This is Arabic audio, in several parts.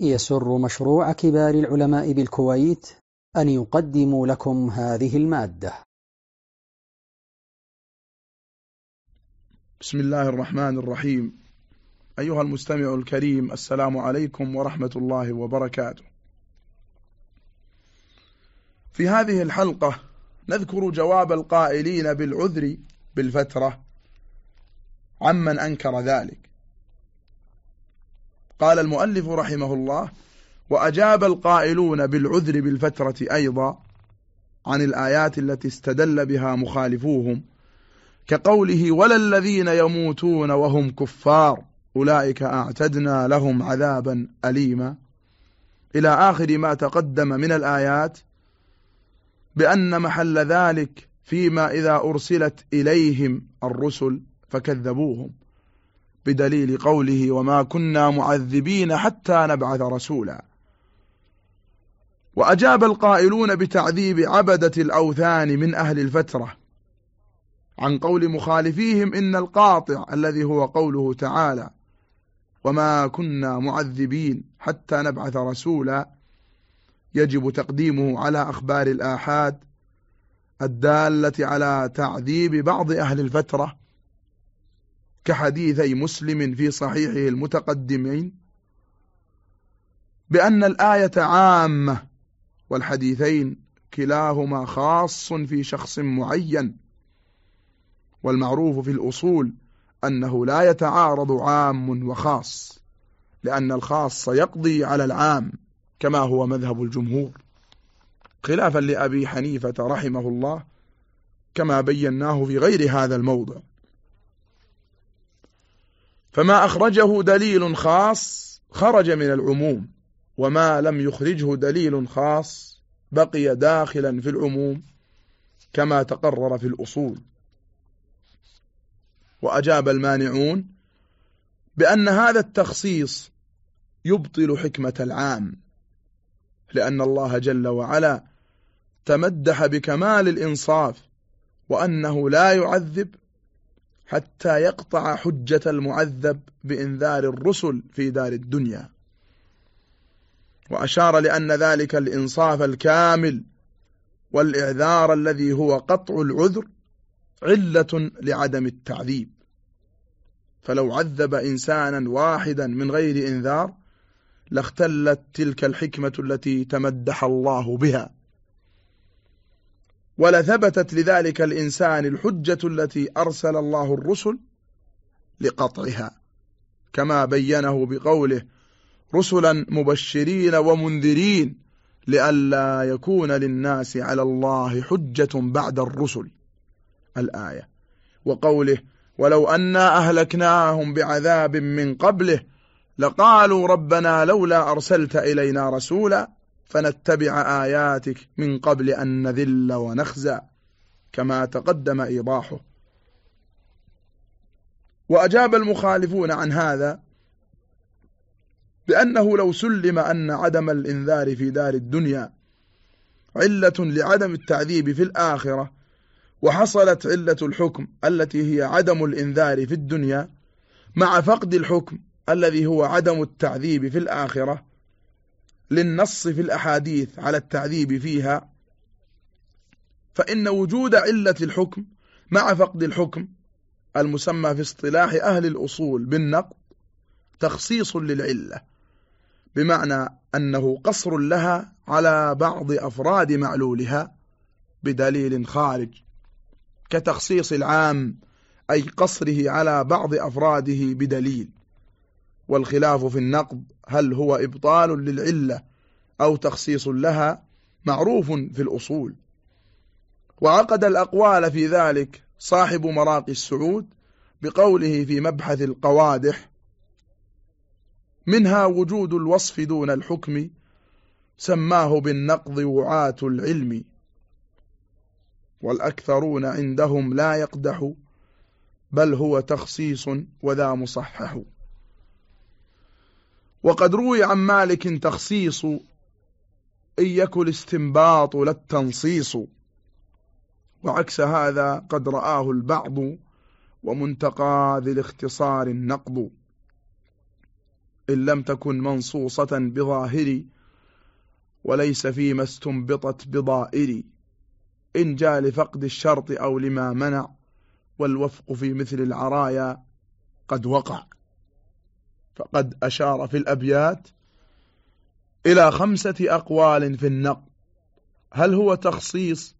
يسر مشروع كبار العلماء بالكويت أن يقدم لكم هذه المادة. بسم الله الرحمن الرحيم. أيها المستمع الكريم السلام عليكم ورحمة الله وبركاته. في هذه الحلقة نذكر جواب القائلين بالعذر بالفترة عمن أنكر ذلك. قال المؤلف رحمه الله وأجاب القائلون بالعذر بالفترة أيضا عن الآيات التي استدل بها مخالفوهم كقوله ولا الذين يموتون وهم كفار أولئك أعتدنا لهم عذابا أليما. إلى آخر ما تقدم من الآيات بأن محل ذلك فيما إذا أرسلت إليهم الرسل فكذبوهم. بدليل قوله وما كنا معذبين حتى نبعث رسولا. وأجاب القائلون بتعذيب عبدة الأوثان من أهل الفترة عن قول مخالفيهم إن القاطع الذي هو قوله تعالى وما كنا معذبين حتى نبعث رسولا يجب تقديمه على أخبار الآحاد الدالة على تعذيب بعض أهل الفترة كحديثي مسلم في صحيحه المتقدمين بأن الآية عامة والحديثين كلاهما خاص في شخص معين والمعروف في الأصول أنه لا يتعارض عام وخاص لأن الخاص يقضي على العام كما هو مذهب الجمهور. خلافا لأبي حنيفة رحمه الله كما بيناه في غير هذا الموضع. فما أخرجه دليل خاص خرج من العموم وما لم يخرجه دليل خاص بقي داخلا في العموم كما تقرر في الأصول. وأجاب المانعون بأن هذا التخصيص يبطل حكمة العام لأن الله جل وعلا تمدح بكمال الإنصاف وأنه لا يعذب حتى يقطع حجة المعذب بإنذار الرسل في دار الدنيا. وأشار لأن ذلك الإنصاف الكامل والإعذار الذي هو قطع العذر علة لعدم التعذيب. فلو عذب إنسانا واحدا من غير إنذار لاختلت تلك الحكمة التي تمدح الله بها. ولثبتت لذلك الإنسان الحجة التي أرسل الله الرسل لقطعها كما بينه بقوله رسلا مبشرين ومنذرين لئلا يكون للناس على الله حجة بعد الرسل. الآية. وقوله ولو أنا أهلكناهم بعذاب من قبله لقالوا ربنا لولا أرسلت إلينا رسولا فنتبع آياتك من قبل أن نذل ونخزى كما تقدم إيضاحه. وأجاب المخالفون عن هذا بأنه لو سلم أن عدم الإنذار في دار الدنيا علة لعدم التعذيب في الآخرة وحصلت علة الحكم التي هي عدم الإنذار في الدنيا مع فقد الحكم الذي هو عدم التعذيب في الآخرة للنص في الأحاديث على التعذيب فيها فإن وجود علة الحكم مع فقد الحكم المسمى في اصطلاح أهل الأصول بالنقد تخصيص للعلة بمعنى أنه قصر لها على بعض أفراد معلولها بدليل خارج كتخصيص العام أي قصره على بعض أفراده بدليل. والخلاف في النقد هل هو إبطال للعلة أو تخصيص لها معروف في الأصول. وعقد الأقوال في ذلك صاحب مراقي السعود بقوله في مبحث القوادح منها وجود الوصف دون الحكم سماه بالنقض وعاة العلم والأكثرون عندهم لا يقدح بل هو تخصيص وذا مصحح. وقد روي عن مالك تخصيص إن يكن الاستنباط لا التنصيص. وعكس هذا قد رآه البعض ومنتقى ذي الاختصار النقض. إن لم تكن منصوصة بظاهري وليس فيما استنبطت بضائري. إن جاء لفقد الشرط أو لما منع والوفق في مثل العرايا قد وقع. فقد أشار في الأبيات إلى خمسة أقوال في النقد. هل هو تخصيص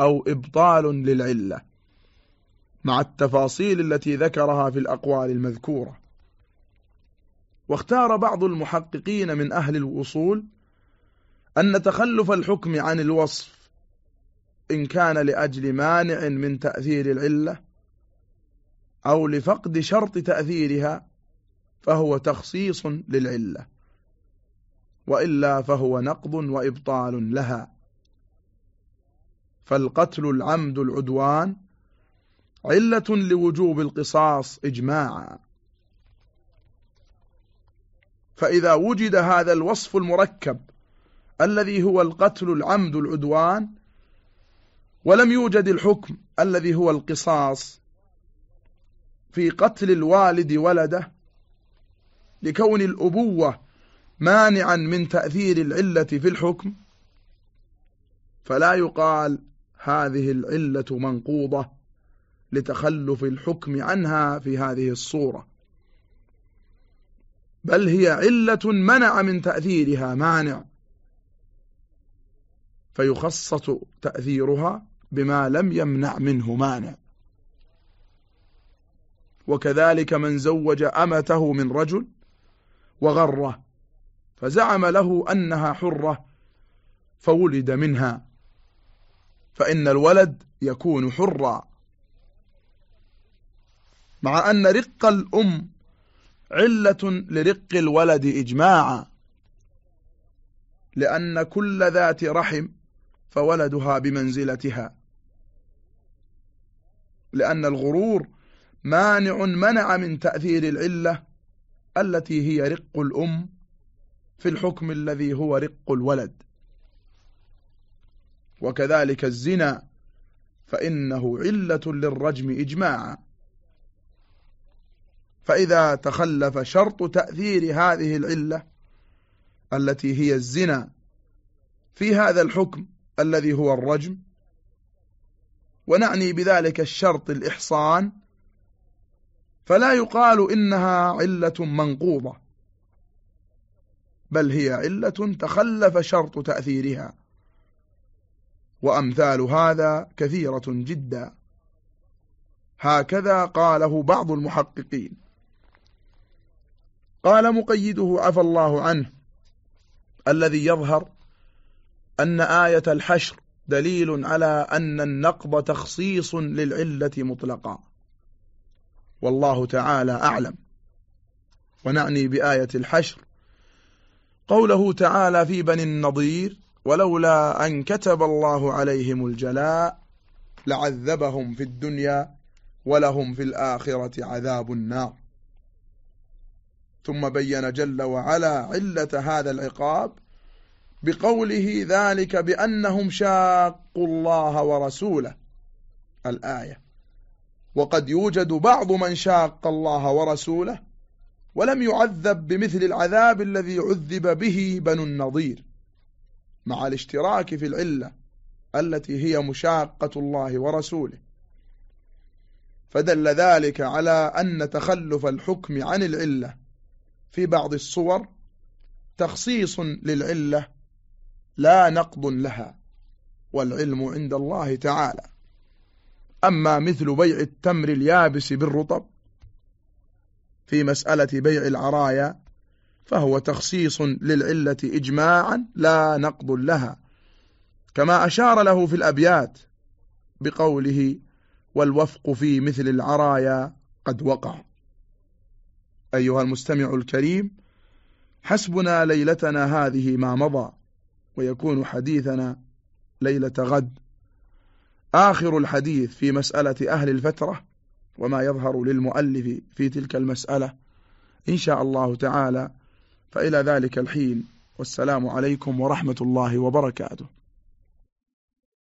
أو إبطال للعلة مع التفاصيل التي ذكرها في الأقوال المذكورة؟ واختار بعض المحققين من أهل الوصول أن تخلف الحكم عن الوصف إن كان لأجل مانع من تأثير العلة أو لفقد شرط تأثيرها فهو تخصيص للعلة. وإلا فهو نقض وإبطال لها. فالقتل العمد العدوان علة لوجوب القصاص إجماعا. فإذا وجد هذا الوصف المركب الذي هو القتل العمد العدوان ولم يوجد الحكم الذي هو القصاص في قتل الوالد ولده لكون الأبوة مانعا من تأثير العلة في الحكم فلا يقال هذه العلة منقوضة لتخلف الحكم عنها في هذه الصورة. بل هي علة منع من تأثيرها مانع. فيخصص تأثيرها بما لم يمنع منه مانع. وكذلك من زوج أمته من رجل وغرة فزعم له أنها حرة فولد منها. فإن الولد يكون حرا. مع أن رق الأم علة لرق الولد إجماعا لأن كل ذات رحم فولدها بمنزلتها. لأن الغرور مانع منع من تأثير العلة التي هي رق الأم في الحكم الذي هو رق الولد. وكذلك الزنا فإنه علة للرجم إجماعا. فإذا تخلف شرط تأثير هذه العلة التي هي الزنا في هذا الحكم الذي هو الرجم ونعني بذلك الشرط الإحصان فلا يقال إنها علة منقوضة بل هي علة تخلف شرط تأثيرها وأمثال هذا كثيرة جدا. هكذا قاله بعض المحققين. قال مقيده عفى الله عنه الذي يظهر أن آية الحشر دليل على أن النقض تخصيص للعلة مطلقا. والله تعالى أعلم. ونعني بآية الحشر. قوله تعالى في بني النضير ولولا أن كتب الله عليهم الجلاء لعذبهم في الدنيا ولهم في الآخرة عذاب النار. ثم بين جل وعلا علة هذا العقاب بقوله ذلك بأنهم شاقوا الله ورسوله. الآية. وقد يوجد بعض من شاق الله ورسوله ولم يعذب بمثل العذاب الذي عذب به بنو النضير مع الاشتراك في العلة التي هي مشاقة الله ورسوله. فدل ذلك على أن تخلف الحكم عن العلة في بعض الصور تخصيص للعلة لا نقض لها والعلم عند الله تعالى. أما مثل بيع التمر اليابس بالرطب في مسألة بيع العرايا فهو تخصيص للعلة إجماعا لا نقض لها كما أشار له في الأبيات بقوله والوفق في مثل العرايا قد وقع أيها المستمع الكريم حسبنا ليلتنا هذه ما مضى ويكون حديثنا ليلة غد. آخر الحديث في مسألة أهل الفترة وما يظهر للمؤلف في تلك المسألة إن شاء الله تعالى. فإلى ذلك الحين والسلام عليكم ورحمة الله وبركاته.